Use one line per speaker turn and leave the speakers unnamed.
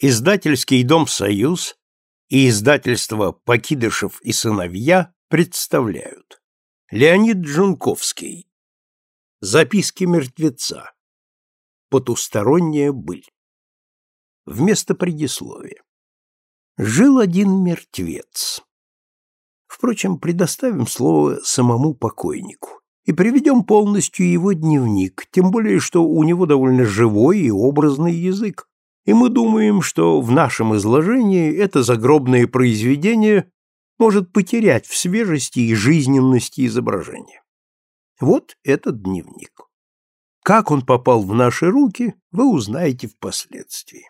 Издательский дом «Союз» и издательство «Покидышев и сыновья» представляют. Леонид Джунковский. Записки мертвеца. Потусторонняя быль. Вместо предисловия. Жил один мертвец. Впрочем, предоставим слово самому покойнику и приведем полностью его дневник, тем более, что у него довольно живой и образный язык, и мы думаем, что в нашем изложении это загробное произведение может потерять в свежести и жизненности изображения. Вот этот дневник. Как он попал в наши руки, вы узнаете впоследствии.